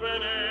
bene